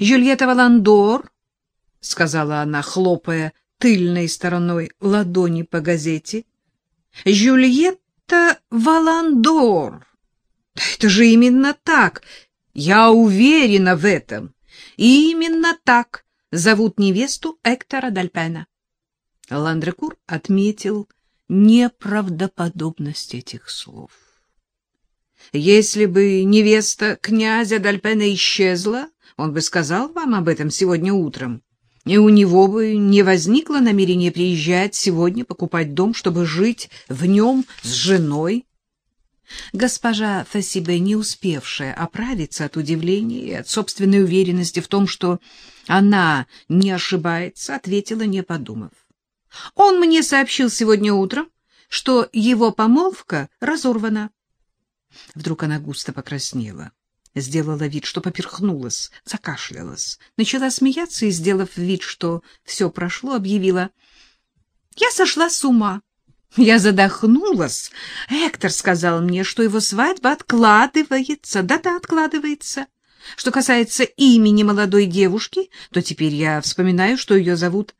Жюльетта Валандор, — сказала она, хлопая тыльной стороной ладони по газете, — Жюльетта Валандор. Это же именно так. Я уверена в этом. Именно так зовут невесту Эктора Дальпена. Ландрекур отметил неправдоподобность этих слов. Если бы невеста князя Дальпена исчезла, он бы сказал вам об этом сегодня утром, и у него бы не возникло намерения приезжать сегодня покупать дом, чтобы жить в нем с женой. Госпожа Фасибе, не успевшая оправиться от удивления и от собственной уверенности в том, что она не ошибается, ответила, не подумав. Он мне сообщил сегодня утром, что его помолвка разорвана. Вдруг она густо покраснела, сделала вид, что поперхнулась, закашлялась, начала смеяться и, сделав вид, что все прошло, объявила. «Я сошла с ума. Я задохнулась. Эктор сказал мне, что его свадьба откладывается. Да-да, откладывается. Что касается имени молодой девушки, то теперь я вспоминаю, что ее зовут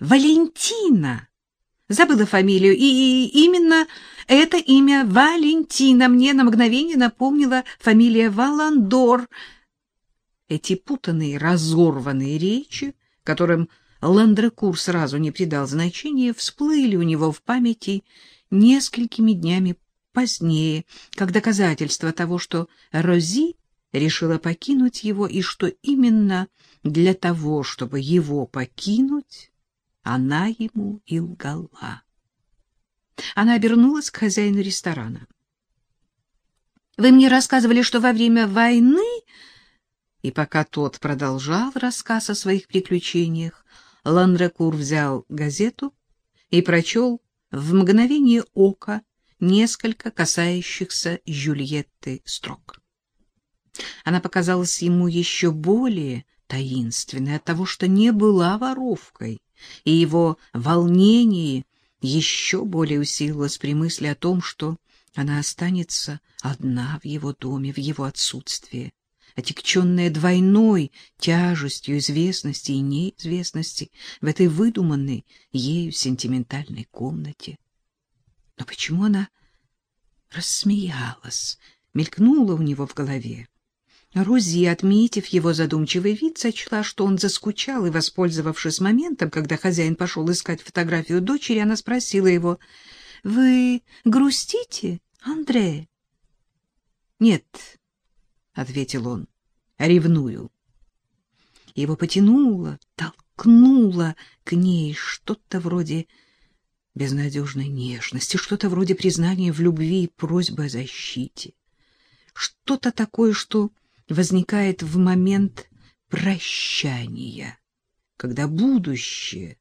Валентина. Забыла фамилию, и именно это имя Валентина мне на мгновение напомнила фамилия Валандор. Эти путанные, разорванные речи, которым Ландрекур сразу не придал значения, всплыли у него в памяти несколькими днями позднее, как доказательство того, что Рози решила покинуть его, и что именно для того, чтобы его покинуть, она ему и лгала. Она обернулась к хозяину ресторана. — Вы мне рассказывали, что во время войны... И пока тот продолжал рассказ о своих приключениях, Ландрекур взял газету и прочел в мгновение ока несколько касающихся Жюльетты строк. Она показалась ему еще более таинственной от того, что не была воровкой, и его волнение еще более усилилось при мысли о том, что она останется одна в его доме в его отсутствие, отягченная двойной тяжестью известности и неизвестности в этой выдуманной ею сентиментальной комнате. Но почему она рассмеялась, мелькнула у него в голове? Рузи, отметив его задумчивый вид, сочла, что он заскучал, и, воспользовавшись моментом, когда хозяин пошел искать фотографию дочери, она спросила его, — Вы грустите, Андре? — Нет, — ответил он, — ревную. Его потянуло, толкнуло к ней что-то вроде безнадежной нежности, что-то вроде признания в любви и просьбы о защите. Что-то такое, что возникает в момент прощания, когда будущее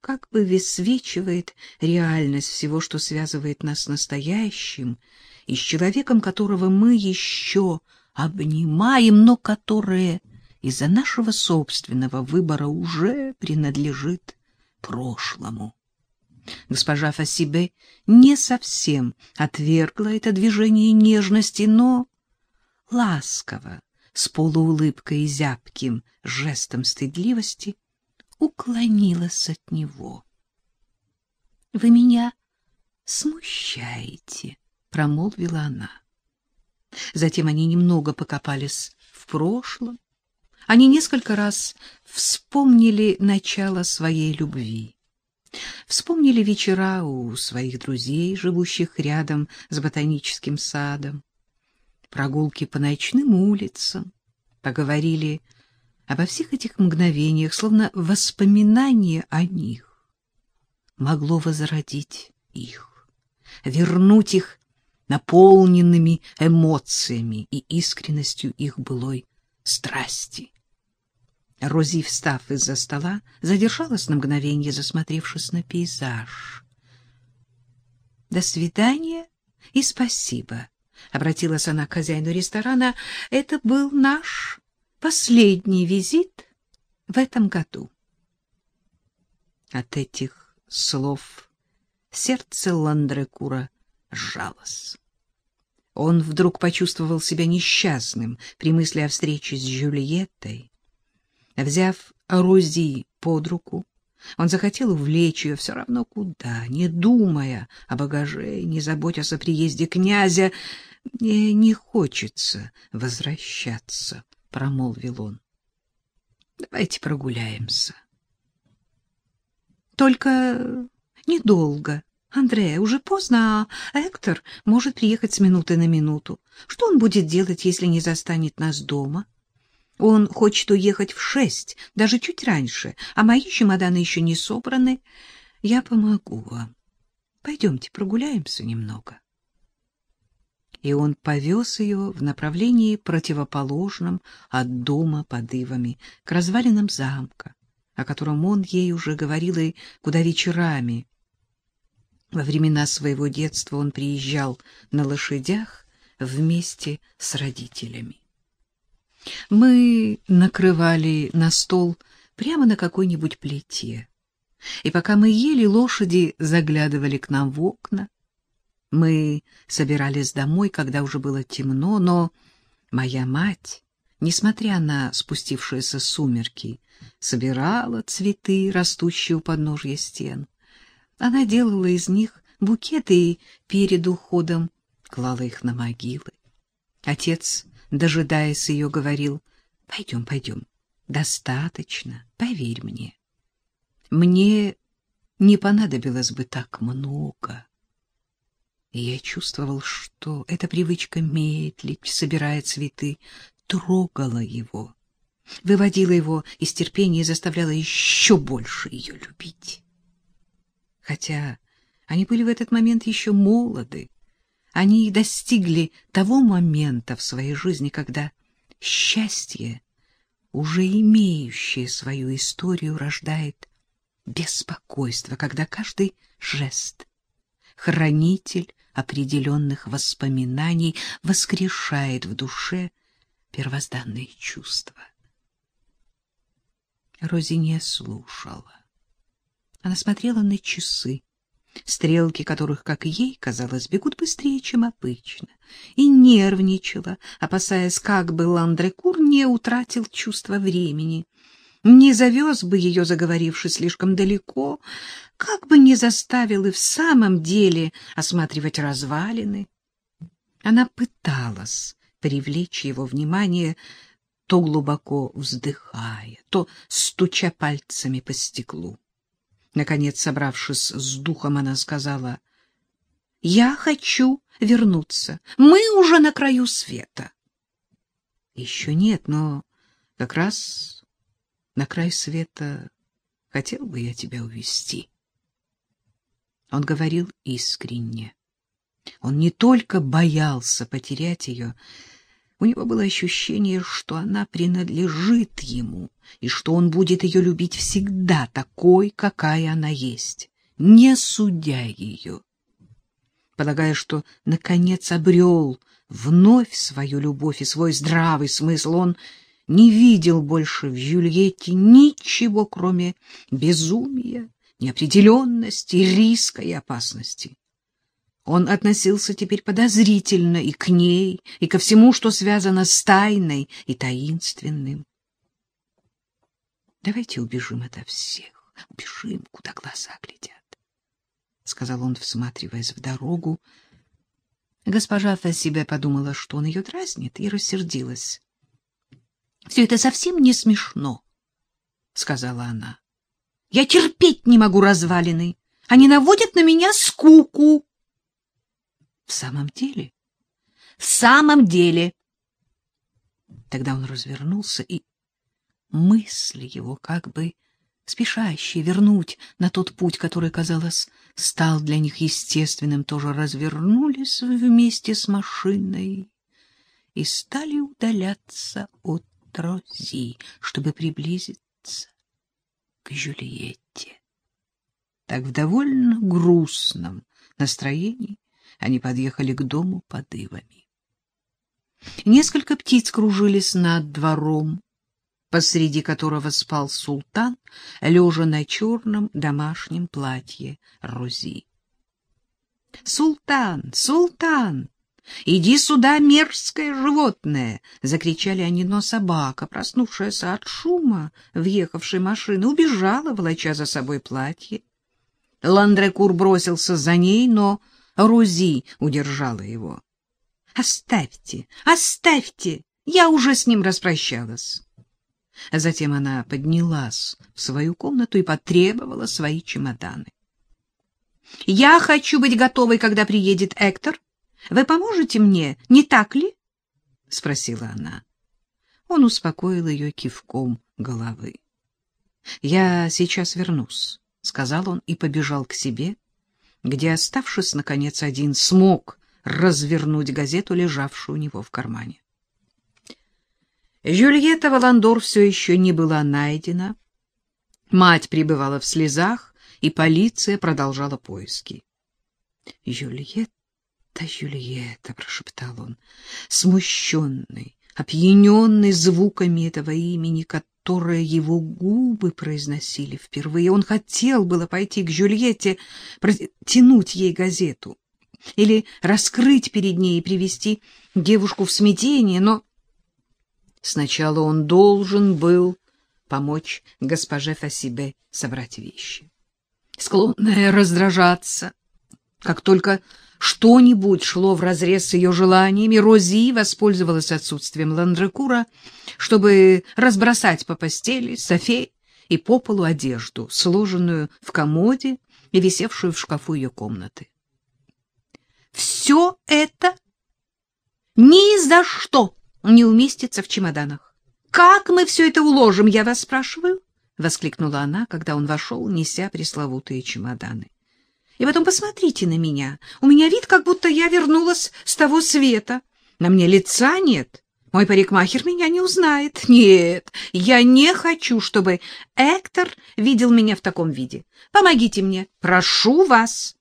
как бы высвечивает реальность всего, что связывает нас с настоящим, и с человеком, которого мы еще обнимаем, но которое из-за нашего собственного выбора уже принадлежит прошлому. Госпожа Фасибе не совсем отвергла это движение нежности, но ласково, с полуулыбкой и зябким жестом стыдливости, уклонилась от него. — Вы меня смущаете, — промолвила она. Затем они немного покопались в прошлом. Они несколько раз вспомнили начало своей любви. Вспомнили вечера у своих друзей, живущих рядом с ботаническим садом прогулки по ночным улицам, поговорили обо всех этих мгновениях, словно воспоминание о них могло возродить их, вернуть их наполненными эмоциями и искренностью их былой страсти. Рози, встав из-за стола, задержалась на мгновение, засмотревшись на пейзаж. — До свидания и спасибо, — обратилась она к хозяину ресторана, — это был наш последний визит в этом году. От этих слов сердце Ландрекура сжалось. Он вдруг почувствовал себя несчастным при мысли о встрече с Жюльеттой. Взяв Рози под руку, он захотел увлечь ее все равно куда, не думая о багаже, не заботясь о приезде князя. — Мне не хочется возвращаться, — промолвил он. — Давайте прогуляемся. — Только недолго. Андрея, уже поздно, а Эктор может приехать с минуты на минуту. Что он будет делать, если не застанет нас дома? Он хочет уехать в шесть, даже чуть раньше, а мои чемоданы еще не собраны. Я помогу вам. Пойдемте прогуляемся немного. И он повез ее в направлении противоположном от дома под ивами, к развалинам замка, о котором он ей уже говорил и куда вечерами. Во времена своего детства он приезжал на лошадях вместе с родителями. Мы накрывали на стол прямо на какой-нибудь плите. И пока мы ели, лошади заглядывали к нам в окна. Мы собирались домой, когда уже было темно, но моя мать, несмотря на спустившиеся сумерки, собирала цветы, растущие у подножья стен. Она делала из них букеты и перед уходом клала их на могилы. Отец дожидаясь ее, говорил, «Пойдем, пойдем, достаточно, поверь мне. Мне не понадобилось бы так много». Я чувствовал, что эта привычка медлить, собирая цветы, трогала его, выводила его из терпения и заставляла еще больше ее любить. Хотя они были в этот момент еще молоды, они достигли того момента в своей жизни, когда счастье, уже имеющее свою историю, рождает беспокойство, когда каждый жест, хранитель определенных воспоминаний, воскрешает в душе первозданные чувства. Рози не слушала. Она смотрела на часы, стрелки которых, как ей казалось, бегут быстрее, чем обычно, и нервничала, опасаясь, как бы Ландрекур не утратил чувство времени, не завез бы ее, заговоривши слишком далеко, как бы не заставил и в самом деле осматривать развалины. Она пыталась привлечь его внимание, то глубоко вздыхая, то стуча пальцами по стеклу. Наконец, собравшись с духом, она сказала, — Я хочу вернуться. Мы уже на краю света. — Еще нет, но как раз на край света хотел бы я тебя увести. Он говорил искренне. Он не только боялся потерять ее, у него было ощущение, что она принадлежит ему, и что он будет ее любить всегда такой, какая она есть, не судя ее. Полагая, что, наконец, обрел вновь свою любовь и свой здравый смысл, он не видел больше в Юльетте ничего, кроме безумия, неопределенности, риска и опасности. Он относился теперь подозрительно и к ней, и ко всему, что связано с тайной и таинственным. Давайте убежим от всех, убежим, куда глаза глядят, — сказал он, всматриваясь в дорогу. Госпожа Фасибе подумала, что он ее дразнит, и рассердилась. — Все это совсем не смешно, — сказала она. — Я терпеть не могу развалины. Они наводят на меня скуку. В самом деле? В самом деле. Тогда он развернулся, и мысли его, как бы спешащие вернуть на тот путь, который, казалось, стал для них естественным, тоже развернулись вместе с машиной и стали удаляться от Рози, чтобы приблизиться к Жюльетте. Так в довольно грустном настроении они подъехали к дому под ивами. Несколько птиц кружились над двором, посреди которого спал султан, лежа на черном домашнем платье Рози. «Султан! Султан!» «Иди сюда, мерзкое животное!» — закричали они, но собака, проснувшаяся от шума въехавшей машины, убежала, волоча за собой платье. Ландрекур бросился за ней, но Рузи удержала его. «Оставьте, оставьте! Я уже с ним распрощалась!» Затем она поднялась в свою комнату и потребовала свои чемоданы. «Я хочу быть готовой, когда приедет Эктор. Вы поможете мне, не так ли?» — спросила она. Он успокоил ее кивком головы. «Я сейчас вернусь», — сказал он и побежал к себе, где, оставшись, наконец, один, смог развернуть газету, лежавшую у него в кармане. Жюльетта Валандор все еще не была найдена. Мать пребывала в слезах, и полиция продолжала поиски. — Жюльетта, Жюльетта, — прошептал он, смущенный, опьяненный звуками этого имени, которое его губы произносили впервые. Он хотел было пойти к Жюльетте, протянуть ей газету или раскрыть перед ней и привести девушку в смятение, но Сначала он должен был помочь госпоже Фасибе собрать вещи. Склонная раздражаться, как только что-нибудь шло вразрез с ее желаниями, Рози воспользовалась отсутствием Ландрекура, чтобы разбросать по постели, софе и по полу одежду, сложенную в комоде и висевшую в шкафу ее комнаты. «Все это ни за что!» не уместится в чемоданах. Как мы все это уложим, я вас спрашиваю? воскликнула она, когда он вошел, неся пресловутые чемоданы. И потом посмотрите на меня. У меня вид, как будто я вернулась с того света. На мне лица нет. Мой парикмахер меня не узнает. Нет, я не хочу, чтобы Эктор видел меня в таком виде. Помогите мне, прошу вас.